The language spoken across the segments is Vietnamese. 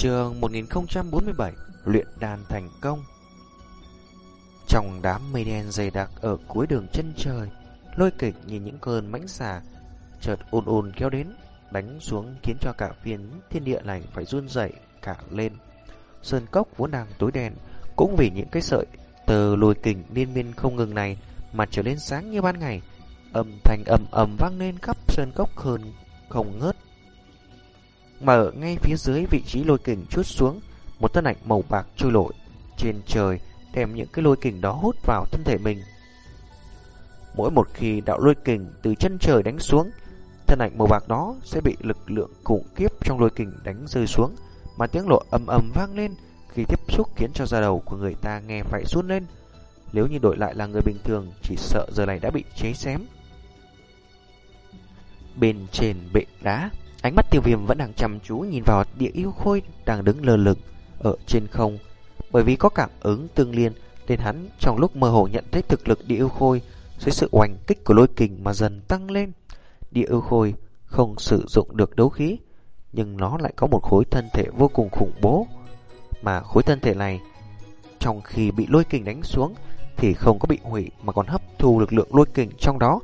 Trường 1047 Luyện đàn thành công. Trong đám mây đen dày đặc ở cuối đường chân trời, Lôi kịch nhìn những cơn mãnh xà Chợt ồn ồn kéo đến, Đánh xuống khiến cho cả phiến thiên địa này phải run dậy cả lên. Sơn cốc vốn đang tối đen, Cũng vì những cái sợi tờ lôi kình liên miên không ngừng này Mà trở lên sáng như ban ngày, Âm thanh ầm ầm vang lên khắp sơn cốc hơn không ngớt mà ở ngay phía dưới vị trí lôi kình chút xuống, một thân ảnh màu bạc trôi nổi trên trời, đem những cái lôi kình đó hút vào thân thể mình. Mỗi một khi đạo lôi kình từ chân trời đánh xuống, thân ảnh màu bạc đó sẽ bị lực lượng khủng khiếp trong lôi kình đánh rơi xuống, mà tiếng lộ ầm ầm vang lên khi tiếp xúc khiến cho da đầu của người ta nghe phải run lên. Nếu như đổi lại là người bình thường, chỉ sợ giờ này đã bị cháy xém. Bên trên bệ đá, Ánh mắt tiêu viêm vẫn đang chăm chú nhìn vào địa yêu khôi đang đứng lơ lửng ở trên không. Bởi vì có cảm ứng tương liên, nên hắn trong lúc mơ hồ nhận thấy thực lực địa yêu khôi dưới sự oanh kích của lôi kình mà dần tăng lên. Địa yêu khôi không sử dụng được đấu khí, nhưng nó lại có một khối thân thể vô cùng khủng bố. Mà khối thân thể này, trong khi bị lôi kình đánh xuống, thì không có bị hủy mà còn hấp thu lực lượng lôi kình trong đó,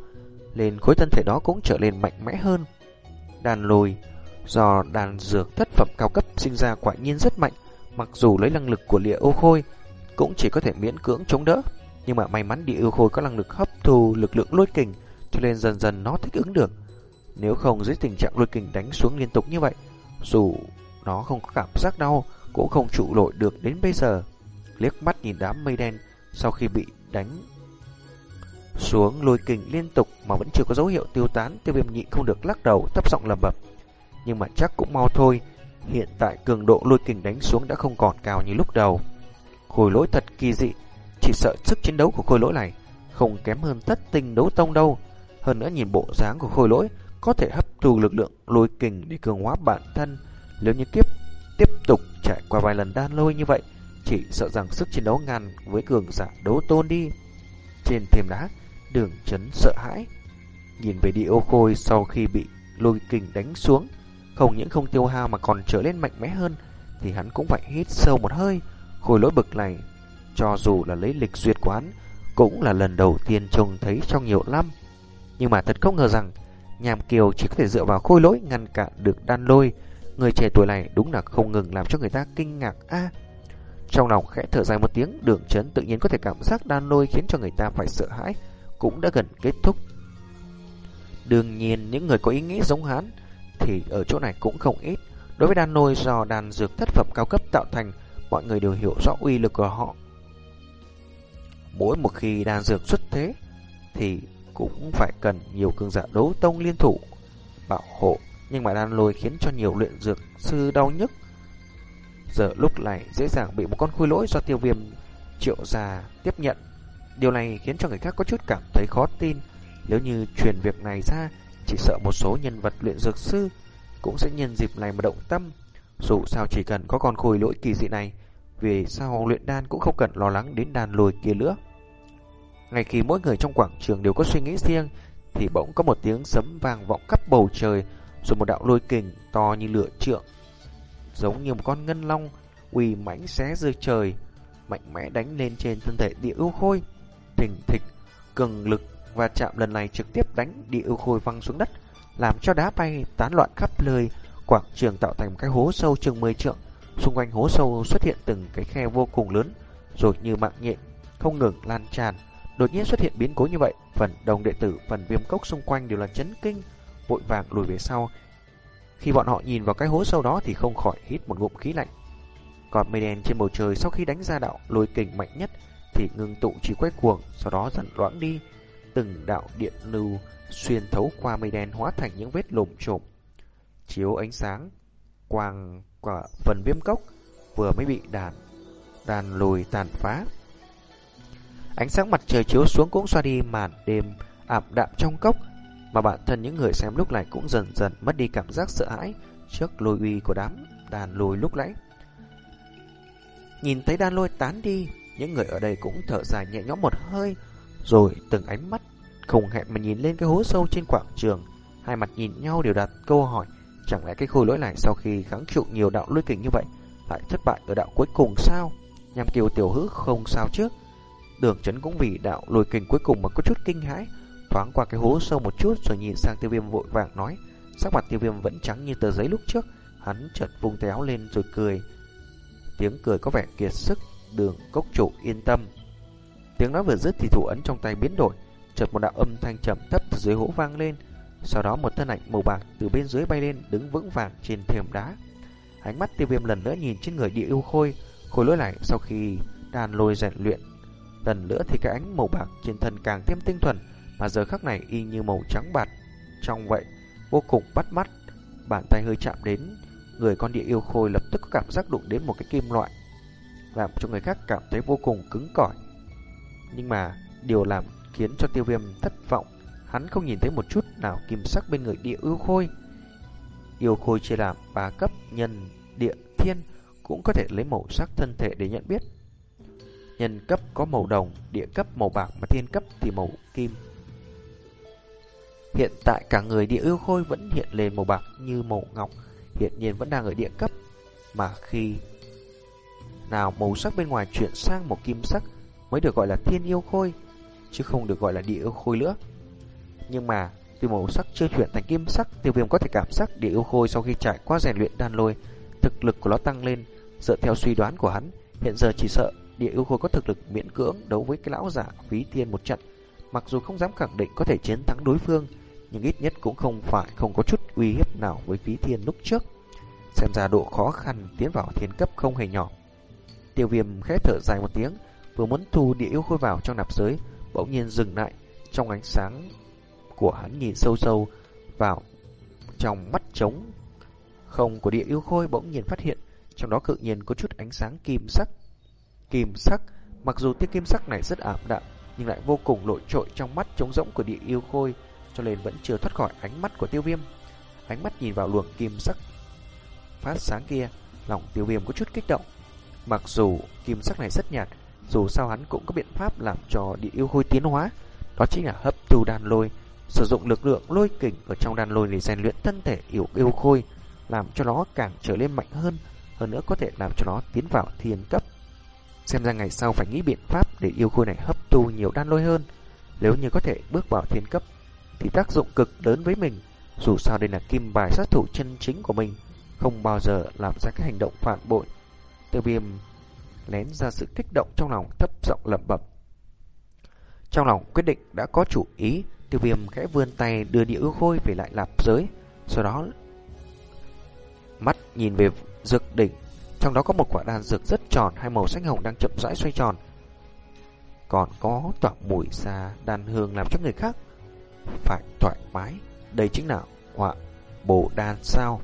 nên khối thân thể đó cũng trở nên mạnh mẽ hơn. Đàn lùi. Do đàn dược thất phẩm cao cấp sinh ra quả nhiên rất mạnh, Mặc dù lấy năng lực của địa ô khôi Cũng chỉ có thể miễn cưỡng chống đỡ. Nhưng mà may mắn địa ô khôi có năng lực hấp thu lực lượng lôi kình, Cho nên dần dần nó thích ứng được. Nếu không dưới tình trạng lôi kình đánh xuống liên tục như vậy, Dù nó không có cảm giác đau, Cũng không trụ nổi được đến bây giờ. Liếc mắt nhìn đám mây đen Sau khi bị đánh xuống lôi kình liên tục mà vẫn chưa có dấu hiệu tiêu tán, tiêu viêm nhị không được lắc đầu thấp giọng lẩm bẩm. Nhưng mà chắc cũng mau thôi, hiện tại cường độ lôi kình đánh xuống đã không còn cao như lúc đầu. Khôi lỗi thật kỳ dị, chỉ sợ sức chiến đấu của khôi lỗi này không kém hơn tất tinh đấu tông đâu. Hơn nữa nhìn bộ dáng của khôi lỗi có thể hấp thu lực lượng lôi kình để cường hóa bản thân. Nếu như tiếp tiếp tục trải qua vài lần đan lôi như vậy, chỉ sợ rằng sức chiến đấu ngàn với cường giả đấu tôn đi. Trên thềm đá, Đường chấn sợ hãi. Nhìn về địa ô khôi sau khi bị lôi kình đánh xuống, Không những không tiêu hao mà còn trở lên mạnh mẽ hơn, Thì hắn cũng phải hít sâu một hơi, Khôi lỗi bực này. Cho dù là lấy lịch duyệt quán Cũng là lần đầu tiên trông thấy trong nhiều năm. Nhưng mà thật không ngờ rằng, Nhàm Kiều chỉ có thể dựa vào khôi lỗi ngăn cản được đan lôi. Người trẻ tuổi này đúng là không ngừng làm cho người ta kinh ngạc a. Trong lòng khẽ thở dài một tiếng, Đường chấn tự nhiên có thể cảm giác đan lôi khiến cho người ta phải sợ hãi cũng đã gần kết thúc. Đương nhiên những người có ý nghĩ giống hắn thì ở chỗ này cũng không ít. Đối với đan nôi do đàn dược thất phẩm cao cấp tạo thành, mọi người đều hiểu rõ uy lực của họ. Mỗi một khi đan dược xuất thế thì cũng phải cần nhiều cường giả đấu tông liên thủ bảo hộ, nhưng mà đan lôi khiến cho nhiều luyện dược sư đau nhức. Giờ lúc này dễ dàng bị một con khôi lỗi do tiêu viêm triệu già tiếp nhận Điều này khiến cho người khác có chút cảm thấy khó tin. Nếu như truyền việc này ra, chỉ sợ một số nhân vật luyện dược sư cũng sẽ nhân dịp này mà động tâm. Dù sao chỉ cần có con khôi lỗi kỳ dị này, vì sao luyện đan cũng không cần lo lắng đến đàn lùi kia nữa. Ngay khi mỗi người trong quảng trường đều có suy nghĩ riêng, thì bỗng có một tiếng sấm vang vọng khắp bầu trời, rồi một đạo lôi kình to như lửa trượng, giống như một con ngân long uy mãnh xé rơi trời, mạnh mẽ đánh lên trên thân thể địa ưu khôi thình thịch, cường lực và chạm lần này trực tiếp đánh địa ưu khôi văng xuống đất, làm cho đá bay tán loạn khắp nơi, quảng trường tạo thành một cái hố sâu chừng 10 trượng. Xung quanh hố sâu xuất hiện từng cái khe vô cùng lớn, rồi như mạng nhện không ngừng lan tràn. Đột nhiên xuất hiện biến cố như vậy, phần đồng đệ tử, phần viêm cốc xung quanh đều là chấn kinh, vội vàng lùi về sau. Khi bọn họ nhìn vào cái hố sâu đó thì không khỏi hít một ngụm khí lạnh. Còn mây đen trên bầu trời sau khi đánh ra đạo lôi kình mạnh nhất thì ngưng tụ chỉ quay cuồng, sau đó dần loãng đi. Từng đạo điện lưu xuyên thấu qua mây đen hóa thành những vết lùm trộm. Chiếu ánh sáng, quang quả phần viêm cốc vừa mới bị đàn, đàn lùi tàn phá. Ánh sáng mặt trời chiếu xuống cũng xoa đi màn đêm ảm đạm trong cốc, mà bản thân những người xem lúc này cũng dần dần mất đi cảm giác sợ hãi trước lôi uy của đám đàn lùi lúc nãy. Nhìn thấy đàn lôi tán đi, những người ở đây cũng thở dài nhẹ nhõm một hơi, rồi từng ánh mắt không hẹn mà nhìn lên cái hố sâu trên quảng trường. Hai mặt nhìn nhau đều đặt câu hỏi, chẳng lẽ cái khôi lỗi này sau khi kháng trụ nhiều đạo lôi kình như vậy, lại thất bại ở đạo cuối cùng sao? Nhằm kiều tiểu hữu không sao chứ? Đường chấn cũng vì đạo lôi kình cuối cùng mà có chút kinh hãi, thoáng qua cái hố sâu một chút rồi nhìn sang tiêu viêm vội vàng nói. Sắc mặt tiêu viêm vẫn trắng như tờ giấy lúc trước, hắn chợt vung téo lên rồi cười. Tiếng cười có vẻ kiệt sức, đường cốc chủ yên tâm. Tiếng nói vừa dứt thì thủ ấn trong tay biến đổi, chợt một đạo âm thanh trầm thấp từ dưới hố vang lên, sau đó một thân ảnh màu bạc từ bên dưới bay lên đứng vững vàng trên thềm đá. Ánh mắt tiêu viêm lần nữa nhìn trên người địa yêu khôi, khôi lối lại sau khi đàn lôi rèn luyện. Lần nữa thì cái ánh màu bạc trên thân càng thêm tinh thuần, mà giờ khắc này y như màu trắng bạc trong vậy, vô cùng bắt mắt. Bàn tay hơi chạm đến, người con địa yêu khôi lập tức có cảm giác đụng đến một cái kim loại, làm cho người khác cảm thấy vô cùng cứng cỏi. Nhưng mà điều làm khiến cho tiêu viêm thất vọng, hắn không nhìn thấy một chút nào kim sắc bên người địa yêu khôi. Yêu khôi chia làm ba cấp nhân, địa, thiên cũng có thể lấy màu sắc thân thể để nhận biết. Nhân cấp có màu đồng, địa cấp màu bạc mà thiên cấp thì màu kim. Hiện tại cả người địa yêu khôi vẫn hiện lên màu bạc như màu ngọc, hiện nhiên vẫn đang ở địa cấp. Mà khi nào màu sắc bên ngoài chuyển sang màu kim sắc mới được gọi là thiên yêu khôi, chứ không được gọi là địa yêu khôi nữa. Nhưng mà từ màu sắc chưa chuyển thành kim sắc, tiêu viêm có thể cảm giác địa yêu khôi sau khi trải qua rèn luyện đan lôi, thực lực của nó tăng lên. Dựa theo suy đoán của hắn, hiện giờ chỉ sợ địa yêu khôi có thực lực miễn cưỡng đấu với cái lão giả phí tiên một trận. Mặc dù không dám khẳng định có thể chiến thắng đối phương, nhưng ít nhất cũng không phải không có chút uy hiếp nào với phí thiên lúc trước. Xem ra độ khó khăn tiến vào thiên cấp không hề nhỏ. Tiêu viêm khẽ thở dài một tiếng, vừa muốn thu địa yêu khôi vào trong nạp giới, bỗng nhiên dừng lại trong ánh sáng của hắn nhìn sâu sâu vào trong mắt trống không của địa yêu khôi bỗng nhiên phát hiện trong đó cự nhiên có chút ánh sáng kim sắc. Kim sắc, mặc dù tia kim sắc này rất ảm đạm, nhưng lại vô cùng nổi trội trong mắt trống rỗng của địa yêu khôi, cho nên vẫn chưa thoát khỏi ánh mắt của tiêu viêm. Ánh mắt nhìn vào luồng kim sắc phát sáng kia, lòng tiêu viêm có chút kích động. Mặc dù kim sắc này rất nhạt, dù sao hắn cũng có biện pháp làm cho địa yêu khôi tiến hóa, đó chính là hấp thu đan lôi, sử dụng lực lượng lôi kình ở trong đan lôi để rèn luyện thân thể yêu yêu khôi, làm cho nó càng trở lên mạnh hơn, hơn nữa có thể làm cho nó tiến vào thiên cấp. Xem ra ngày sau phải nghĩ biện pháp để yêu khôi này hấp thu nhiều đan lôi hơn. Nếu như có thể bước vào thiên cấp, thì tác dụng cực lớn với mình. Dù sao đây là kim bài sát thủ chân chính của mình, không bao giờ làm ra các hành động phản bội. Tiêu viêm lén ra sự kích động trong lòng thấp giọng lẩm bẩm. Trong lòng quyết định đã có chủ ý, tiêu viêm khẽ vươn tay đưa địa ưu khôi về lại lạp giới, sau đó mắt nhìn về dược đỉnh, trong đó có một quả đan dược rất tròn, hai màu xanh hồng đang chậm rãi xoay tròn. Còn có tỏa mùi xa đan hương làm cho người khác phải thoải mái. Đây chính là họa bộ đan sao.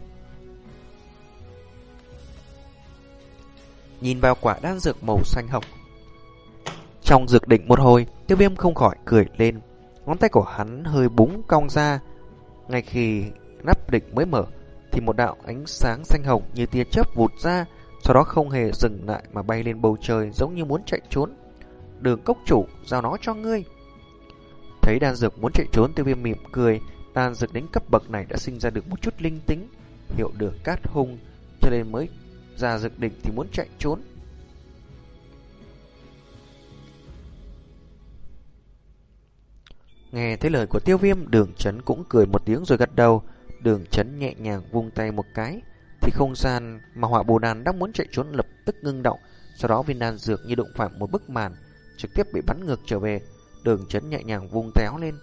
Nhìn vào quả đan dược màu xanh hồng. Trong dược đỉnh một hồi, Tiêu viêm không khỏi cười lên. Ngón tay của hắn hơi búng cong ra. Ngay khi nắp đỉnh mới mở, Thì một đạo ánh sáng xanh hồng Như tia chớp vụt ra, Sau đó không hề dừng lại mà bay lên bầu trời Giống như muốn chạy trốn. Đường cốc chủ, giao nó cho ngươi. Thấy đan dược muốn chạy trốn, Tiêu viêm mỉm cười. Đan dược đến cấp bậc này đã sinh ra được một chút linh tính, Hiệu được cát hung, Cho nên mới ra dược đỉnh thì muốn chạy trốn. Nghe thấy lời của tiêu viêm, đường chấn cũng cười một tiếng rồi gật đầu. Đường chấn nhẹ nhàng vung tay một cái, thì không gian mà họa bồ đàn đang muốn chạy trốn lập tức ngưng động. Sau đó viên đan dược như đụng phải một bức màn, trực tiếp bị bắn ngược trở về. Đường chấn nhẹ nhàng vung téo lên,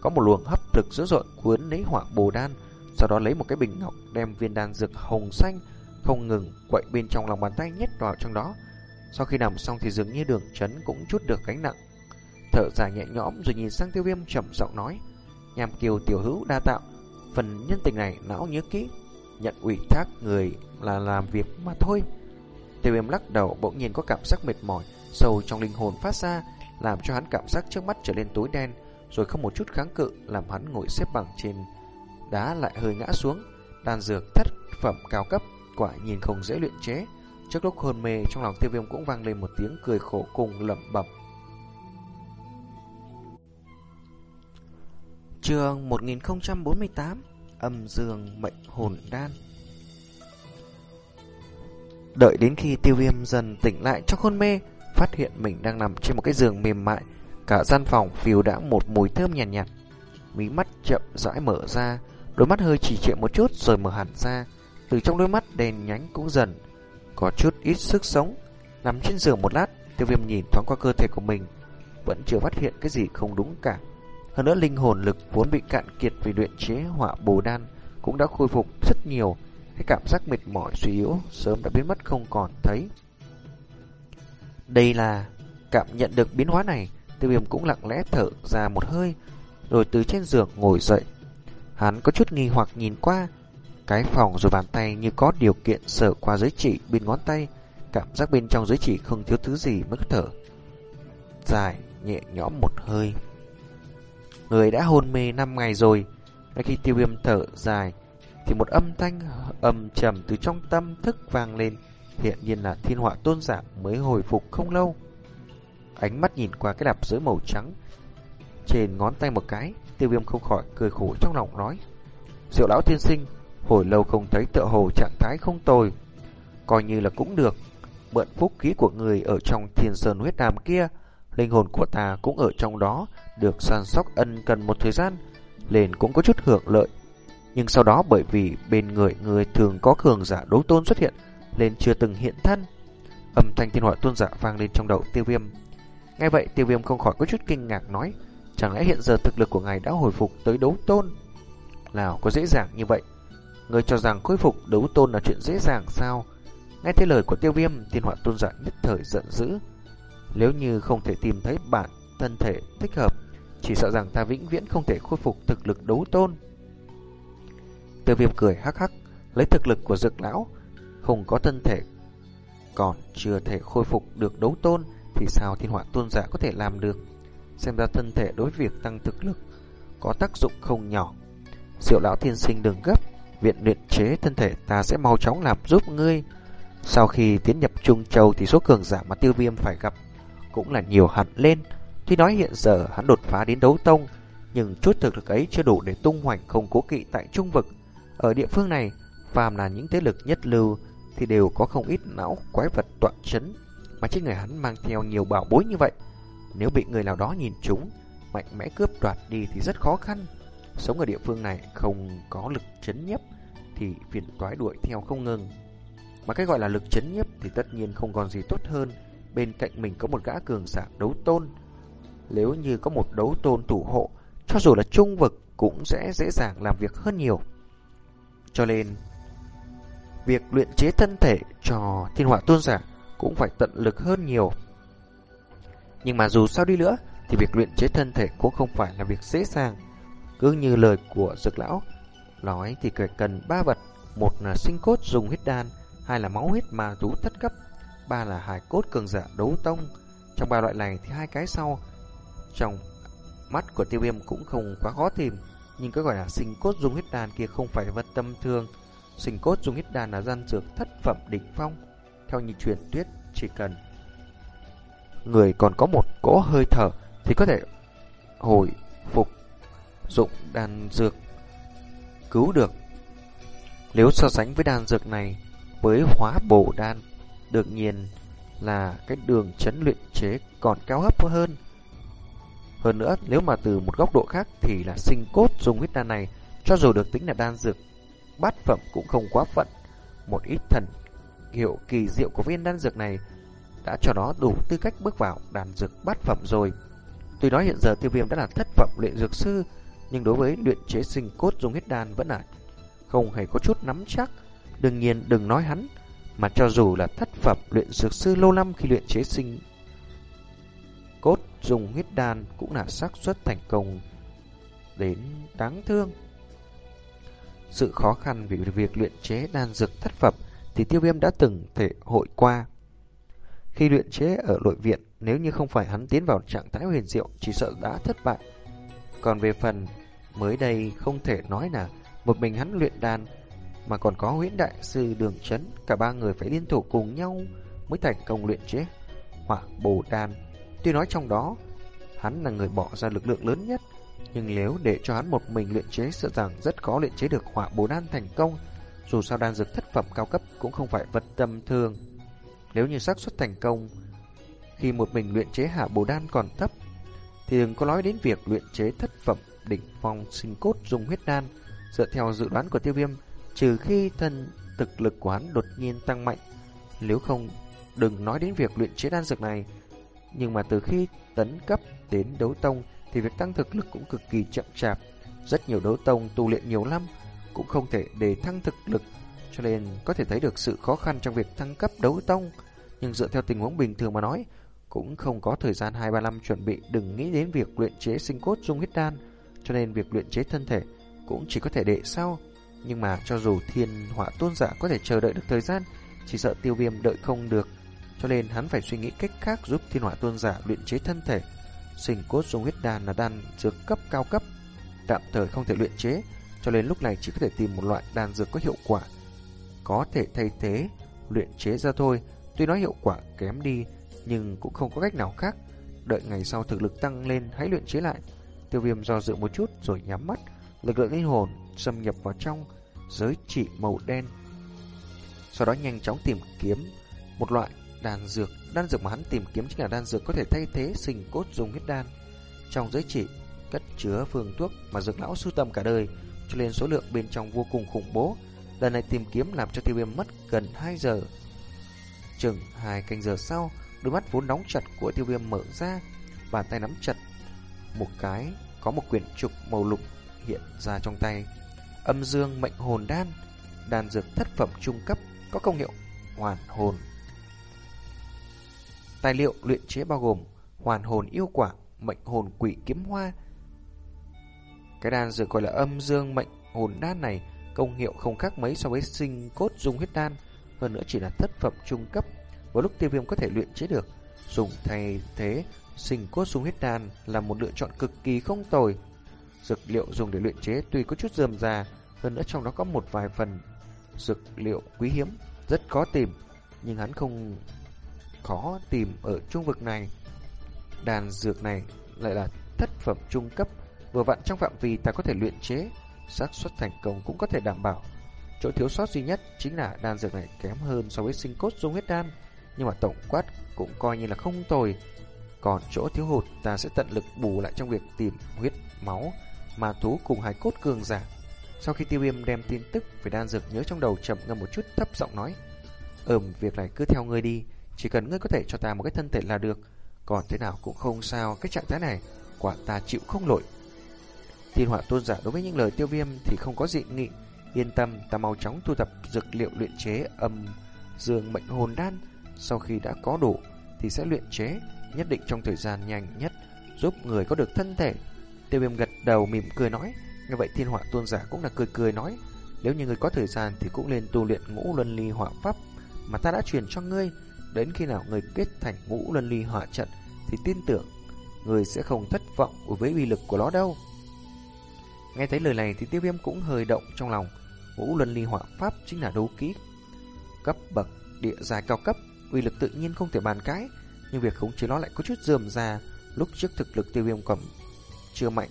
có một luồng hấp lực dữ dội cuốn lấy họa bồ đan, sau đó lấy một cái bình ngọc đem viên đan dược hồng xanh không ngừng quậy bên trong lòng bàn tay nhét vào trong đó. Sau khi nằm xong thì dường như đường chấn cũng chút được gánh nặng. Thở dài nhẹ nhõm rồi nhìn sang tiêu viêm trầm giọng nói. Nhàm kiều tiểu hữu đa tạo, phần nhân tình này não nhớ kỹ. Nhận ủy thác người là làm việc mà thôi. Tiêu viêm lắc đầu bỗng nhiên có cảm giác mệt mỏi, sâu trong linh hồn phát ra, làm cho hắn cảm giác trước mắt trở lên tối đen, rồi không một chút kháng cự làm hắn ngồi xếp bằng trên đá lại hơi ngã xuống. Đan dược thất phẩm cao cấp Quả nhìn không dễ luyện chế. Trước lúc hôn mê Trong lòng tiêu viêm cũng vang lên một tiếng cười khổ cùng lẩm bẩm. Trường 1048 Âm dương mệnh hồn đan. Đợi đến khi tiêu viêm dần tỉnh lại trong hôn mê, phát hiện mình đang nằm trên một cái giường mềm mại, cả gian phòng phiêu đã một mùi thơm nhàn nhạt, nhạt. Mí mắt chậm rãi mở ra, đôi mắt hơi chỉ trệ một chút rồi mở hẳn ra, từ trong đôi mắt đèn nhánh cũng dần có chút ít sức sống. Nằm trên giường một lát, tiêu viêm nhìn thoáng qua cơ thể của mình, vẫn chưa phát hiện cái gì không đúng cả. Hơn nữa linh hồn lực vốn bị cạn kiệt vì luyện chế hỏa bồ đan cũng đã khôi phục rất nhiều, cái cảm giác mệt mỏi suy yếu sớm đã biến mất không còn thấy. Đây là cảm nhận được biến hóa này, tiêu viêm cũng lặng lẽ thở ra một hơi, rồi từ trên giường ngồi dậy. Hắn có chút nghi hoặc nhìn qua, cái phòng rồi bàn tay như có điều kiện sờ qua giới chỉ bên ngón tay, cảm giác bên trong giới chỉ không thiếu thứ gì mức thở. Dài, nhẹ nhõm một hơi. Người đã hôn mê 5 ngày rồi, ngay khi tiêu viêm thở dài, thì một âm thanh âm trầm từ trong tâm thức vang lên, hiện nhiên là thiên họa tôn giả mới hồi phục không lâu. Ánh mắt nhìn qua cái đạp dưới màu trắng, trên ngón tay một cái, tiêu viêm không khỏi cười khổ trong lòng nói. Diệu lão thiên sinh, hồi lâu không thấy tựa hồ trạng thái không tồi, coi như là cũng được. Mượn phúc khí của người ở trong thiên sơn huyết đàm kia, linh hồn của ta cũng ở trong đó, được săn sóc ân cần một thời gian, lên cũng có chút hưởng lợi. Nhưng sau đó bởi vì bên người người thường có cường giả đấu tôn xuất hiện, lên chưa từng hiện thân. Âm thanh thiên họa tôn giả vang lên trong đầu tiêu viêm. Ngay vậy tiêu viêm không khỏi có chút kinh ngạc nói, chẳng lẽ hiện giờ thực lực của ngài đã hồi phục tới đấu tôn? Nào có dễ dàng như vậy? Người cho rằng khôi phục đấu tôn là chuyện dễ dàng sao? Nghe thấy lời của tiêu viêm, thiên họa tôn giả nhất thời giận dữ. Nếu như không thể tìm thấy bản thân thể thích hợp, chỉ sợ rằng ta vĩnh viễn không thể khôi phục thực lực đấu tôn. Tiêu viêm cười hắc hắc, lấy thực lực của dược lão, không có thân thể, còn chưa thể khôi phục được đấu tôn, thì sao thiên họa tôn giả có thể làm được? Xem ra thân thể đối việc tăng thực lực có tác dụng không nhỏ. Diệu lão thiên sinh đừng gấp, viện luyện chế thân thể ta sẽ mau chóng làm giúp ngươi. Sau khi tiến nhập Trung Châu thì số cường giả mà tiêu viêm phải gặp cũng là nhiều hẳn lên. Tuy nói hiện giờ hắn đột phá đến đấu tông, nhưng chút thực lực ấy chưa đủ để tung hoành không cố kỵ tại trung vực. Ở địa phương này, phàm là những thế lực nhất lưu thì đều có không ít não quái vật tọa chấn, mà trên người hắn mang theo nhiều bảo bối như vậy. Nếu bị người nào đó nhìn chúng, mạnh mẽ cướp đoạt đi thì rất khó khăn. Sống ở địa phương này không có lực chấn nhấp thì phiền toái đuổi theo không ngừng. Mà cái gọi là lực chấn nhấp thì tất nhiên không còn gì tốt hơn bên cạnh mình có một gã cường giả đấu tôn. Nếu như có một đấu tôn thủ hộ, cho dù là trung vực cũng sẽ dễ dàng làm việc hơn nhiều. Cho nên, việc luyện chế thân thể cho thiên họa tôn giả cũng phải tận lực hơn nhiều. Nhưng mà dù sao đi nữa, thì việc luyện chế thân thể cũng không phải là việc dễ dàng. Cứ như lời của dược lão, nói thì cần ba vật, một là sinh cốt dùng huyết đan, hai là máu huyết mà rú thất cấp, ba là hài cốt cường giả đấu tông. Trong ba loại này thì hai cái sau trong mắt của tiêu viêm cũng không quá khó tìm, nhưng cái gọi là sinh cốt dung huyết đàn kia không phải vật tâm thương. Sinh cốt dung huyết đàn là gian dược thất phẩm đỉnh phong. Theo như truyền tuyết chỉ cần người còn có một cỗ hơi thở thì có thể hồi phục dụng đan dược cứu được. Nếu so sánh với đan dược này với hóa bổ đan Đương nhiên là cái đường chấn luyện chế còn cao hấp hơn. Hơn nữa, nếu mà từ một góc độ khác thì là sinh cốt dùng huyết đan này, cho dù được tính là đan dược, bát phẩm cũng không quá phận. Một ít thần hiệu kỳ diệu của viên đan dược này đã cho nó đủ tư cách bước vào đan dược bát phẩm rồi. Tuy nói hiện giờ tiêu viêm đã là thất phẩm luyện dược sư, nhưng đối với luyện chế sinh cốt dùng huyết đan vẫn là không hề có chút nắm chắc. Đương nhiên đừng nói hắn, mà cho dù là thất phẩm luyện dược sư lâu năm khi luyện chế sinh cốt dùng huyết đan cũng là xác suất thành công đến đáng thương. Sự khó khăn vì việc luyện chế đan dược thất phẩm thì tiêu viêm đã từng thể hội qua. Khi luyện chế ở nội viện, nếu như không phải hắn tiến vào trạng thái huyền diệu, chỉ sợ đã thất bại. Còn về phần mới đây không thể nói là một mình hắn luyện đan mà còn có huyễn đại sư đường chấn, cả ba người phải liên thủ cùng nhau mới thành công luyện chế hỏa bồ đan. Tuy nói trong đó, hắn là người bỏ ra lực lượng lớn nhất, nhưng nếu để cho hắn một mình luyện chế sợ rằng rất khó luyện chế được hỏa bồ đan thành công. Dù sao đan dược thất phẩm cao cấp cũng không phải vật tầm thường. Nếu như xác suất thành công khi một mình luyện chế hạ bồ đan còn thấp, thì đừng có nói đến việc luyện chế thất phẩm đỉnh phong sinh cốt dùng huyết đan. Dựa theo dự đoán của tiêu viêm, trừ khi thân thực lực của hắn đột nhiên tăng mạnh, nếu không đừng nói đến việc luyện chế đan dược này. Nhưng mà từ khi tấn cấp đến đấu tông thì việc tăng thực lực cũng cực kỳ chậm chạp. Rất nhiều đấu tông tu luyện nhiều năm cũng không thể để thăng thực lực, cho nên có thể thấy được sự khó khăn trong việc thăng cấp đấu tông. Nhưng dựa theo tình huống bình thường mà nói, cũng không có thời gian 2-3 năm chuẩn bị đừng nghĩ đến việc luyện chế sinh cốt dung huyết đan, cho nên việc luyện chế thân thể cũng chỉ có thể để sau. Nhưng mà cho dù thiên họa tôn giả có thể chờ đợi được thời gian, chỉ sợ tiêu viêm đợi không được, cho nên hắn phải suy nghĩ cách khác giúp thiên họa tôn giả luyện chế thân thể. Sinh cốt dung huyết đan là đan dược cấp cao cấp, tạm thời không thể luyện chế, cho nên lúc này chỉ có thể tìm một loại đan dược có hiệu quả, có thể thay thế luyện chế ra thôi. Tuy nói hiệu quả kém đi, nhưng cũng không có cách nào khác. Đợi ngày sau thực lực tăng lên hãy luyện chế lại. Tiêu viêm do dự một chút rồi nhắm mắt, lực lượng linh hồn xâm nhập vào trong giới chỉ màu đen. Sau đó nhanh chóng tìm kiếm một loại đan dược. Đan dược mà hắn tìm kiếm chính là đan dược có thể thay thế sinh cốt dùng huyết đan. Trong giới chỉ cất chứa phương thuốc mà dược lão sưu tầm cả đời, cho nên số lượng bên trong vô cùng khủng bố. Lần này tìm kiếm làm cho tiêu viêm mất gần 2 giờ. Chừng 2 canh giờ sau, đôi mắt vốn nóng chặt của tiêu viêm mở ra, bàn tay nắm chặt. Một cái, có một quyển trục màu lục hiện ra trong tay. Âm dương mệnh hồn đan, đan dược thất phẩm trung cấp, có công hiệu hoàn hồn. Tài liệu luyện chế bao gồm hoàn hồn yêu quả, mệnh hồn quỷ kiếm hoa. Cái đan dược gọi là âm dương mệnh hồn đan này công hiệu không khác mấy so với sinh cốt dung huyết đan, hơn nữa chỉ là thất phẩm trung cấp. Vào lúc tiêu viêm có thể luyện chế được, dùng thay thế sinh cốt dung huyết đan là một lựa chọn cực kỳ không tồi. Dược liệu dùng để luyện chế tuy có chút dườm già, hơn nữa trong đó có một vài phần dược liệu quý hiếm, rất khó tìm, nhưng hắn không khó tìm ở trung vực này. Đàn dược này lại là thất phẩm trung cấp, vừa vặn trong phạm vi ta có thể luyện chế, xác suất thành công cũng có thể đảm bảo. Chỗ thiếu sót duy nhất chính là đan dược này kém hơn so với sinh cốt dung huyết đan, nhưng mà tổng quát cũng coi như là không tồi. Còn chỗ thiếu hụt ta sẽ tận lực bù lại trong việc tìm huyết máu mà thú cùng hài cốt cường giả. Sau khi tiêu viêm đem tin tức về đan dược nhớ trong đầu chậm ngâm một chút thấp giọng nói. Ừm, việc này cứ theo ngươi đi, chỉ cần ngươi có thể cho ta một cái thân thể là được. Còn thế nào cũng không sao, cái trạng thái này, quả ta chịu không nổi. Thiên họa tôn giả đối với những lời tiêu viêm thì không có dị nghị. Yên tâm, ta mau chóng thu thập dược liệu luyện chế âm dương mệnh hồn đan. Sau khi đã có đủ thì sẽ luyện chế, nhất định trong thời gian nhanh nhất, giúp người có được thân thể. Tiêu viêm gật đầu mỉm cười nói. Như vậy thiên họa tôn giả cũng là cười cười nói. Nếu như người có thời gian thì cũng nên tu luyện ngũ luân ly họa pháp mà ta đã truyền cho ngươi. Đến khi nào người kết thành ngũ luân ly họa trận thì tin tưởng người sẽ không thất vọng với uy lực của nó đâu. Nghe thấy lời này thì tiêu viêm cũng hơi động trong lòng. Ngũ luân ly họa pháp chính là đấu kỹ cấp bậc địa giai cao cấp, uy lực tự nhiên không thể bàn cãi, nhưng việc khống chế nó lại có chút dườm ra. Lúc trước thực lực tiêu viêm cầm chưa mạnh,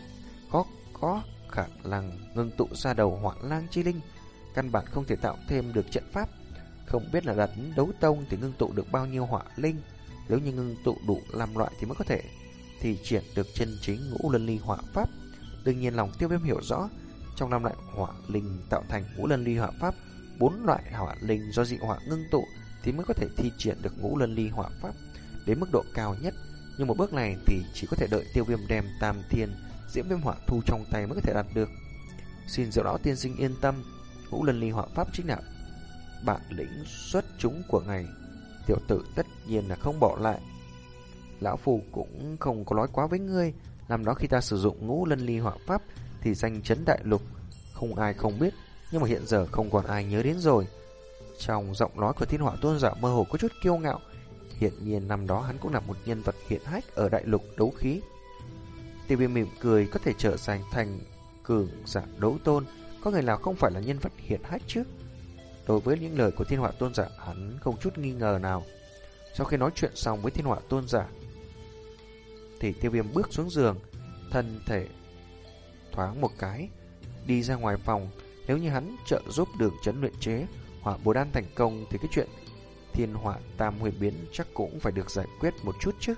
có có khả năng ngưng tụ ra đầu hỏa lang chi linh, căn bản không thể tạo thêm được trận pháp. Không biết là đặt đấu tông thì ngưng tụ được bao nhiêu hỏa linh, nếu như ngưng tụ đủ làm loại thì mới có thể thì triển được chân chính ngũ lân ly hỏa pháp. Đương nhiên lòng tiêu viêm hiểu rõ, trong năm loại hỏa linh tạo thành ngũ lân ly hỏa pháp, bốn loại hỏa linh do dị hỏa ngưng tụ thì mới có thể thi triển được ngũ luân ly hỏa pháp đến mức độ cao nhất. Nhưng một bước này thì chỉ có thể đợi tiêu viêm đem tam thiên diễm viêm hỏa thu trong tay mới có thể đạt được. Xin diệu lão tiên sinh yên tâm, ngũ luân ly hỏa pháp chính là bản lĩnh xuất chúng của ngài. Tiểu tử tất nhiên là không bỏ lại. Lão Phù cũng không có nói quá với ngươi, làm đó khi ta sử dụng ngũ lân ly hỏa pháp thì danh chấn đại lục, không ai không biết, nhưng mà hiện giờ không còn ai nhớ đến rồi. Trong giọng nói của thiên hỏa tôn giả mơ hồ có chút kiêu ngạo, hiện nhiên năm đó hắn cũng là một nhân vật hiện hách ở đại lục đấu khí. Tiêu viêm mỉm cười có thể trở thành thành cường giả đấu tôn, có người nào không phải là nhân vật hiện hách chứ? Đối với những lời của thiên họa tôn giả, hắn không chút nghi ngờ nào. Sau khi nói chuyện xong với thiên họa tôn giả, thì tiêu viêm bước xuống giường, thân thể thoáng một cái, đi ra ngoài phòng. Nếu như hắn trợ giúp đường chấn luyện chế, hỏa bồ đan thành công thì cái chuyện thiên hỏa tam huyền biến chắc cũng phải được giải quyết một chút chứ.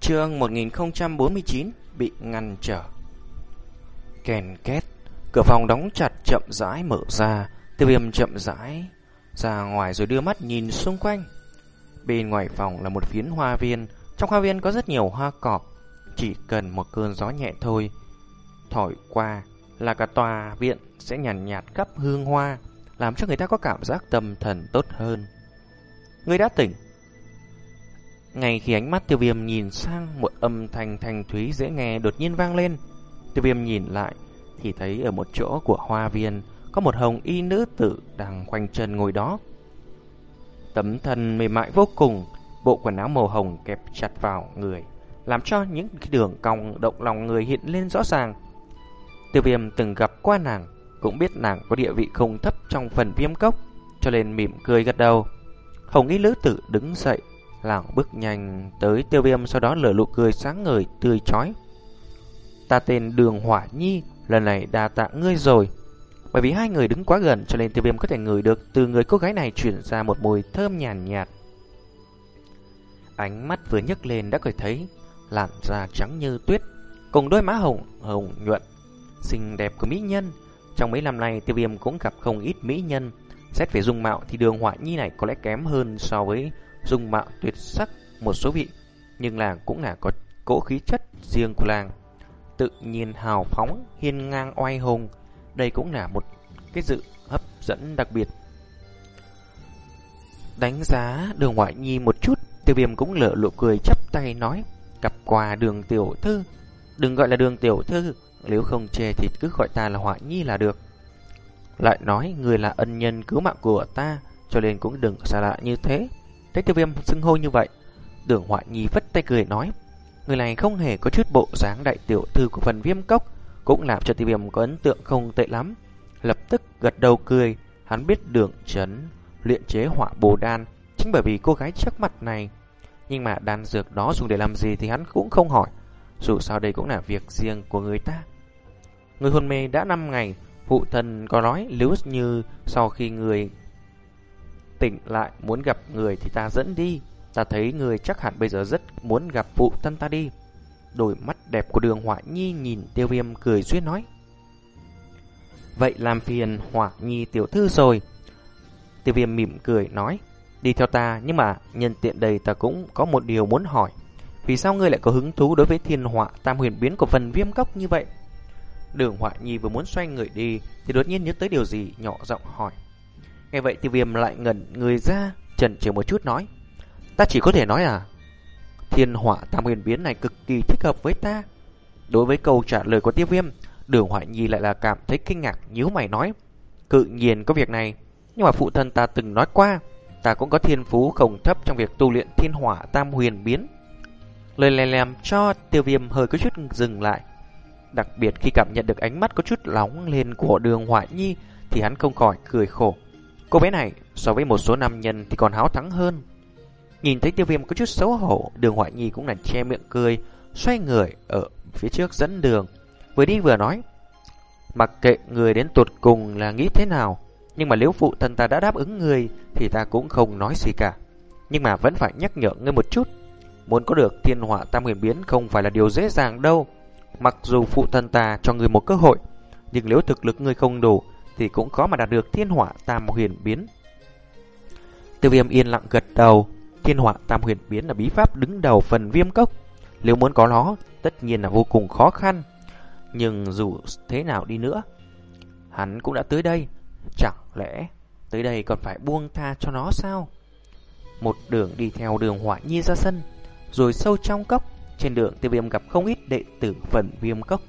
Chương 1049 bị ngăn trở. Kèn két, cửa phòng đóng chặt chậm rãi mở ra, Tiêu Viêm chậm rãi ra ngoài rồi đưa mắt nhìn xung quanh. Bên ngoài phòng là một phiến hoa viên, trong hoa viên có rất nhiều hoa cỏ, chỉ cần một cơn gió nhẹ thôi, thổi qua là cả tòa viện sẽ nhàn nhạt, nhạt khắp hương hoa, làm cho người ta có cảm giác tâm thần tốt hơn. Người đã tỉnh. Ngay khi ánh mắt tiêu viêm nhìn sang một âm thanh thanh thúy dễ nghe đột nhiên vang lên, tiêu viêm nhìn lại thì thấy ở một chỗ của hoa viên có một hồng y nữ tử đang khoanh chân ngồi đó. Tấm thân mềm mại vô cùng, bộ quần áo màu hồng kẹp chặt vào người, làm cho những đường cong động lòng người hiện lên rõ ràng. Tiêu viêm từng gặp qua nàng, cũng biết nàng có địa vị không thấp trong phần viêm cốc, cho nên mỉm cười gật đầu. Hồng y Lữ tử đứng dậy, lảng bước nhanh tới tiêu viêm sau đó lở lụ cười sáng ngời tươi chói. Ta tên Đường Hỏa Nhi, lần này đa tạ ngươi rồi. Bởi vì hai người đứng quá gần cho nên tiêu viêm có thể ngửi được từ người cô gái này chuyển ra một mùi thơm nhàn nhạt, nhạt. Ánh mắt vừa nhấc lên đã có thấy làn da trắng như tuyết, cùng đôi má hồng hồng nhuận, xinh đẹp của mỹ nhân. Trong mấy năm nay tiêu viêm cũng gặp không ít mỹ nhân. Xét về dung mạo thì đường họa nhi này có lẽ kém hơn so với dung mạo tuyệt sắc một số vị. Nhưng làng cũng là có cỗ khí chất riêng của làng. Tự nhiên hào phóng, hiên ngang oai hùng. Đây cũng là một cái dự hấp dẫn đặc biệt. Đánh giá đường ngoại nhi một chút, tiêu viêm cũng lỡ lộ cười chắp tay nói, gặp quà đường tiểu thư. Đừng gọi là đường tiểu thư, nếu không chê thì cứ gọi ta là họa nhi là được. Lại nói người là ân nhân cứu mạng của ta, cho nên cũng đừng xa lạ như thế. Thấy tiêu viêm xưng hô như vậy, đường họa nhi vất tay cười nói, người này không hề có chút bộ dáng đại tiểu thư của phần viêm cốc, cũng làm cho tiêu viêm có ấn tượng không tệ lắm. Lập tức gật đầu cười, hắn biết đường chấn luyện chế họa bồ đan, chính bởi vì cô gái trước mặt này. Nhưng mà đan dược đó dùng để làm gì thì hắn cũng không hỏi, dù sao đây cũng là việc riêng của người ta. Người hôn mê đã 5 ngày, phụ thần có nói nếu như sau khi người tỉnh lại muốn gặp người thì ta dẫn đi. Ta thấy người chắc hẳn bây giờ rất muốn gặp phụ thân ta đi. Đôi mắt đẹp của đường họa nhi nhìn tiêu viêm cười duyên nói. Vậy làm phiền họa nhi tiểu thư rồi. Tiêu viêm mỉm cười nói. Đi theo ta nhưng mà nhân tiện đây ta cũng có một điều muốn hỏi. Vì sao ngươi lại có hứng thú đối với thiên họa tam huyền biến của phần viêm cốc như vậy? Đường họa nhi vừa muốn xoay người đi thì đột nhiên nhớ tới điều gì nhỏ giọng hỏi. Nghe vậy tiêu viêm lại ngẩn người ra, chần chừ một chút nói. Ta chỉ có thể nói à, thiên họa tam huyền biến này cực kỳ thích hợp với ta. Đối với câu trả lời của tiêu viêm, đường họa nhi lại là cảm thấy kinh ngạc nhíu mày nói. Cự nhiên có việc này, nhưng mà phụ thân ta từng nói qua, ta cũng có thiên phú không thấp trong việc tu luyện thiên hỏa tam huyền biến. Lời này làm cho tiêu viêm hơi có chút dừng lại. Đặc biệt khi cảm nhận được ánh mắt có chút nóng lên của đường hoại nhi thì hắn không khỏi cười khổ. Cô bé này so với một số nam nhân thì còn háo thắng hơn. Nhìn thấy tiêu viêm có chút xấu hổ, đường hoại nhi cũng là che miệng cười, xoay người ở phía trước dẫn đường. Vừa đi vừa nói, mặc kệ người đến tuột cùng là nghĩ thế nào, nhưng mà nếu phụ thân ta đã đáp ứng người thì ta cũng không nói gì cả. Nhưng mà vẫn phải nhắc nhở ngươi một chút. Muốn có được thiên họa tam huyền biến không phải là điều dễ dàng đâu. Mặc dù phụ thân ta cho người một cơ hội, nhưng nếu thực lực ngươi không đủ thì cũng khó mà đạt được thiên họa tam huyền biến. Tiêu viêm yên lặng gật đầu, thiên họa tam huyền biến là bí pháp đứng đầu phần viêm cốc. Nếu muốn có nó, tất nhiên là vô cùng khó khăn. Nhưng dù thế nào đi nữa, hắn cũng đã tới đây. Chẳng lẽ tới đây còn phải buông tha cho nó sao? Một đường đi theo đường hỏa nhi ra sân, rồi sâu trong cốc. Trên đường tiêu viêm gặp không ít đệ tử phần viêm cốc.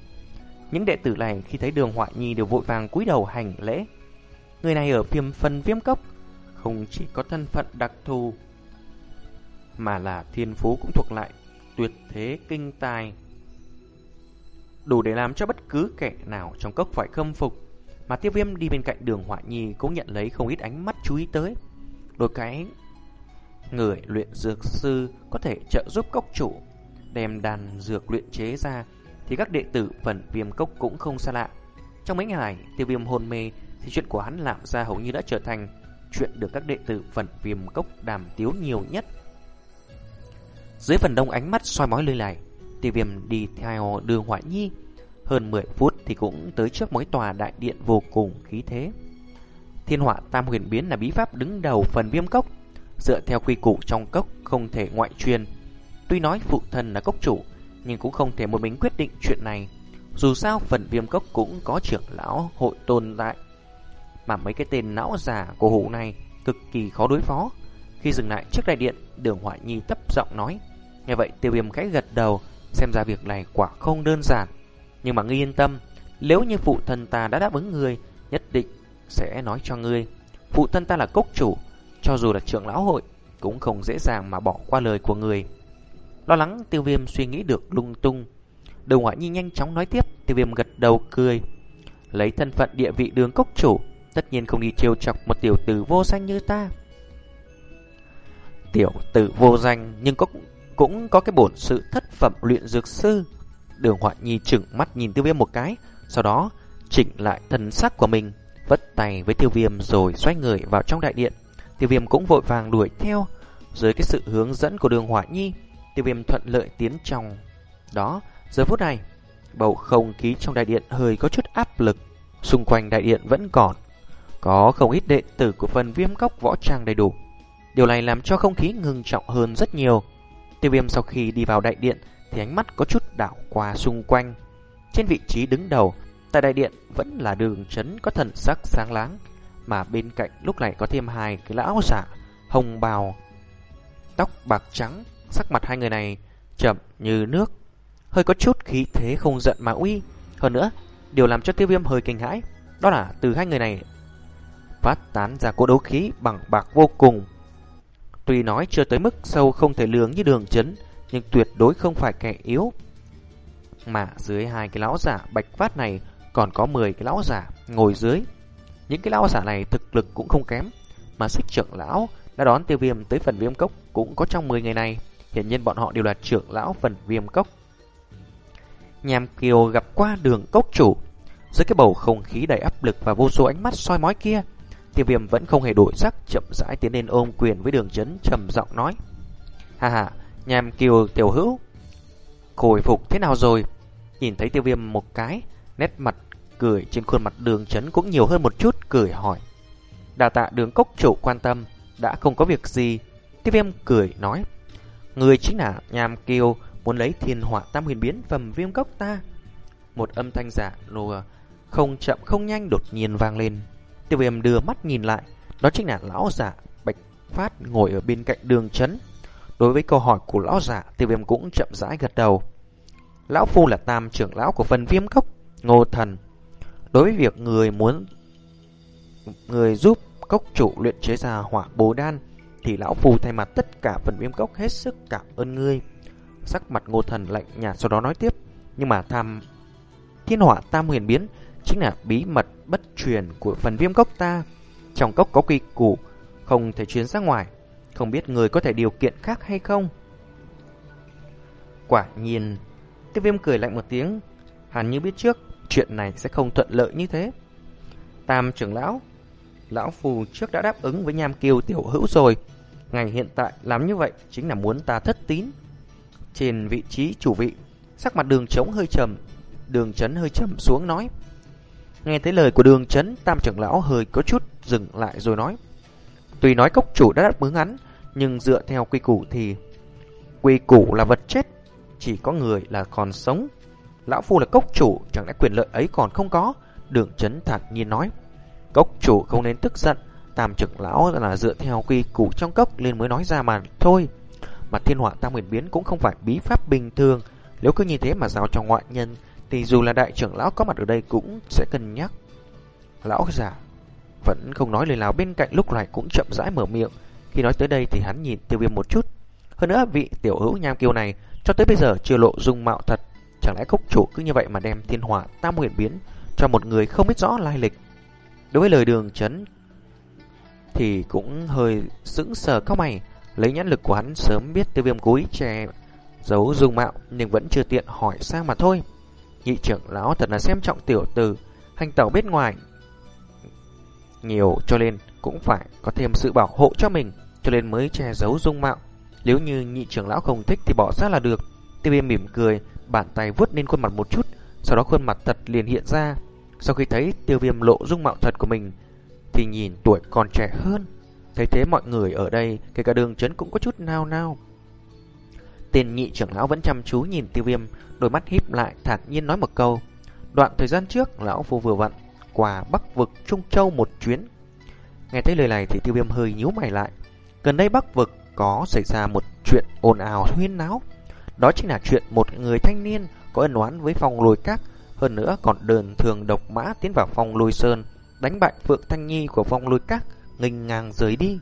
Những đệ tử này khi thấy đường hỏa nhi đều vội vàng cúi đầu hành lễ. Người này ở phiêm phần viêm cốc, không chỉ có thân phận đặc thù, mà là thiên phú cũng thuộc lại tuyệt thế kinh tài. Đủ để làm cho bất cứ kẻ nào trong cốc phải khâm phục. Mà tiêu viêm đi bên cạnh đường họa nhi cũng nhận lấy không ít ánh mắt chú ý tới. Đôi cái người luyện dược sư có thể trợ giúp cốc chủ đem đàn dược luyện chế ra thì các đệ tử phần viêm cốc cũng không xa lạ. Trong mấy ngày này, tiêu viêm hôn mê thì chuyện của hắn làm ra hầu như đã trở thành chuyện được các đệ tử phần viêm cốc đàm tiếu nhiều nhất. Dưới phần đông ánh mắt soi mói lơi lại, tiêu viêm đi theo đường họa Nhi. Hơn 10 phút thì cũng tới trước mỗi tòa đại điện vô cùng khí thế. Thiên họa tam huyền biến là bí pháp đứng đầu phần viêm cốc. Dựa theo quy củ trong cốc không thể ngoại truyền. Tuy nói phụ thân là cốc chủ, nhưng cũng không thể một mình quyết định chuyện này. Dù sao phần viêm cốc cũng có trưởng lão hội tồn tại. Mà mấy cái tên não già của hủ này cực kỳ khó đối phó. Khi dừng lại trước đại điện, đường Hoại Nhi thấp giọng nói. Nghe vậy tiêu viêm khẽ gật đầu, xem ra việc này quả không đơn giản. Nhưng mà ngươi yên tâm, nếu như phụ thân ta đã đáp ứng ngươi, nhất định sẽ nói cho ngươi. Phụ thân ta là cốc chủ, cho dù là trưởng lão hội, cũng không dễ dàng mà bỏ qua lời của người. Lo lắng tiêu viêm suy nghĩ được lung tung. Đầu ngoại nhi nhanh chóng nói tiếp, tiêu viêm gật đầu cười. Lấy thân phận địa vị đường cốc chủ, tất nhiên không đi trêu chọc một tiểu tử vô danh như ta. Tiểu tử vô danh nhưng có cũng có cái bổn sự thất phẩm luyện dược sư. Đường họa Nhi chừng mắt nhìn tiêu viêm một cái, sau đó chỉnh lại thần sắc của mình, vất tay với tiêu viêm rồi xoay người vào trong đại điện. Tiêu viêm cũng vội vàng đuổi theo, dưới cái sự hướng dẫn của đường hỏa Nhi, tiêu viêm thuận lợi tiến trong. Đó, giờ phút này, bầu không khí trong đại điện hơi có chút áp lực, xung quanh đại điện vẫn còn. Có không ít đệ tử của phần viêm góc võ trang đầy đủ. Điều này làm cho không khí ngưng trọng hơn rất nhiều. Tiêu viêm sau khi đi vào đại điện thì ánh mắt có chút đảo qua xung quanh. Trên vị trí đứng đầu, tại đại điện vẫn là đường chấn có thần sắc sáng láng, mà bên cạnh lúc này có thêm hai cái lão giả hồng bào, tóc bạc trắng, sắc mặt hai người này chậm như nước, hơi có chút khí thế không giận mà uy. Hơn nữa, điều làm cho tiêu viêm hơi kinh hãi, đó là từ hai người này phát tán ra cỗ đấu khí bằng bạc vô cùng. Tuy nói chưa tới mức sâu không thể lường như đường chấn, nhưng tuyệt đối không phải kẻ yếu. Mà dưới hai cái lão giả bạch phát này còn có 10 cái lão giả ngồi dưới. Những cái lão giả này thực lực cũng không kém, mà xích trưởng lão đã đón tiêu viêm tới phần viêm cốc cũng có trong 10 ngày này. Hiện nhiên bọn họ đều là trưởng lão phần viêm cốc. Nhàm Kiều gặp qua đường cốc chủ. Dưới cái bầu không khí đầy áp lực và vô số ánh mắt soi mói kia, tiêu viêm vẫn không hề đổi sắc, chậm rãi tiến lên ôm quyền với đường chấn trầm giọng nói. Hà hà, Nhàm kiều tiểu hữu Khôi phục thế nào rồi Nhìn thấy tiêu viêm một cái Nét mặt cười trên khuôn mặt đường chấn Cũng nhiều hơn một chút cười hỏi. Đà tạ đường cốc chủ quan tâm Đã không có việc gì. Tiêu viêm cười nói. Người chính là Nhàm kiêu Muốn lấy thiên hỏa tam huyền biến phẩm viêm cốc ta. Một âm thanh giả lùa Không chậm không nhanh đột nhiên vang lên. Tiêu viêm đưa mắt nhìn lại Đó chính là lão giả Bạch Phát ngồi ở bên cạnh đường chấn. Đối với câu hỏi của lão giả, tiêu viêm cũng chậm rãi gật đầu. Lão Phu là tam trưởng lão của phần viêm cốc, ngô thần. Đối với việc người muốn người giúp cốc chủ luyện chế ra hỏa bồ đan, thì lão Phu thay mặt tất cả phần viêm cốc hết sức cảm ơn ngươi. Sắc mặt ngô thần lạnh nhạt sau đó nói tiếp, nhưng mà tham thiên hỏa tam huyền biến chính là bí mật bất truyền của phần viêm cốc ta. Trong cốc có quy củ, không thể chuyến ra ngoài. Không biết người có thể điều kiện khác hay không Quả nhiên Tiêu viêm cười lạnh một tiếng. Hẳn như biết trước Chuyện này sẽ không thuận lợi như thế. Tam trưởng lão Lão phù trước đã đáp ứng với nham kiều tiểu hữu rồi. Ngày hiện tại làm như vậy Chính là muốn ta thất tín. Trên vị trí chủ vị Sắc mặt đường trống hơi trầm Đường chấn hơi trầm xuống nói. Nghe thấy lời của đường chấn Tam trưởng lão hơi có chút dừng lại rồi nói. Tuy nói cốc chủ đã đáp ứng hắn nhưng dựa theo quy củ thì quy củ là vật chết, chỉ có người là còn sống. Lão Phu là cốc chủ, chẳng lẽ quyền lợi ấy còn không có? Đường chấn thản nhiên nói. Cốc chủ không nên tức giận, tam trực lão là dựa theo quy củ trong cốc nên mới nói ra mà thôi. Mà thiên họa tam huyền biến cũng không phải bí pháp bình thường. Nếu cứ như thế mà giao cho ngoại nhân, thì dù là đại trưởng lão có mặt ở đây cũng sẽ cân nhắc. Lão giả vẫn không nói lời nào bên cạnh lúc này cũng chậm rãi mở miệng. Khi nói tới đây thì hắn nhìn tiêu viêm một chút. Hơn nữa vị tiểu hữu nham kiêu này cho tới bây giờ chưa lộ dung mạo thật. Chẳng lẽ cốc chủ cứ như vậy mà đem thiên hỏa tam huyền biến cho một người không biết rõ lai lịch. Đối với lời đường chấn thì cũng hơi sững sờ các mày. Lấy nhãn lực của hắn sớm biết tiêu viêm cúi che giấu dung mạo nhưng vẫn chưa tiện hỏi sang mà thôi. Nhị trưởng lão thật là xem trọng tiểu tử, hành tẩu bên ngoài. Nhiều cho nên cũng phải có thêm sự bảo hộ cho mình, cho nên mới che giấu dung mạo. Nếu như nhị trưởng lão không thích thì bỏ ra là được. Tiêu viêm mỉm cười, bàn tay vuốt lên khuôn mặt một chút, sau đó khuôn mặt thật liền hiện ra. Sau khi thấy tiêu viêm lộ dung mạo thật của mình, thì nhìn tuổi còn trẻ hơn. Thấy thế mọi người ở đây, kể cả đường chấn cũng có chút nao nao. tiền nhị trưởng lão vẫn chăm chú nhìn tiêu viêm, đôi mắt híp lại thản nhiên nói một câu. Đoạn thời gian trước, lão phu vừa vặn qua bắc vực Trung Châu một chuyến. Nghe thấy lời này thì tiêu viêm hơi nhíu mày lại. Gần đây bắc vực có xảy ra một chuyện ồn ào huyên náo. Đó chính là chuyện một người thanh niên có ân oán với phòng lôi các, hơn nữa còn đơn thường độc mã tiến vào phòng lôi sơn, đánh bại Phượng Thanh Nhi của phòng lôi các, nghênh ngang rời đi.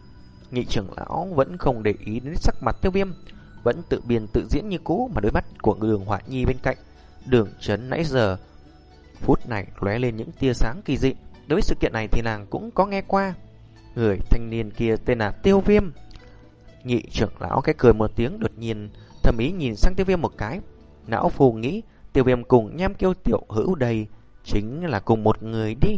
Nhị trưởng lão vẫn không để ý đến sắc mặt tiêu viêm, vẫn tự biên tự diễn như cũ mà đôi mắt của đường họa nhi bên cạnh. Đường chấn nãy giờ, phút này lóe lên những tia sáng kỳ dị. Đối với sự kiện này thì nàng cũng có nghe qua. Người thanh niên kia tên là Tiêu Viêm. Nhị trưởng lão cái cười một tiếng, đột nhiên thầm ý nhìn sang Tiêu Viêm một cái. Não phù nghĩ, Tiêu Viêm cùng nham kêu tiểu hữu đây chính là cùng một người đi.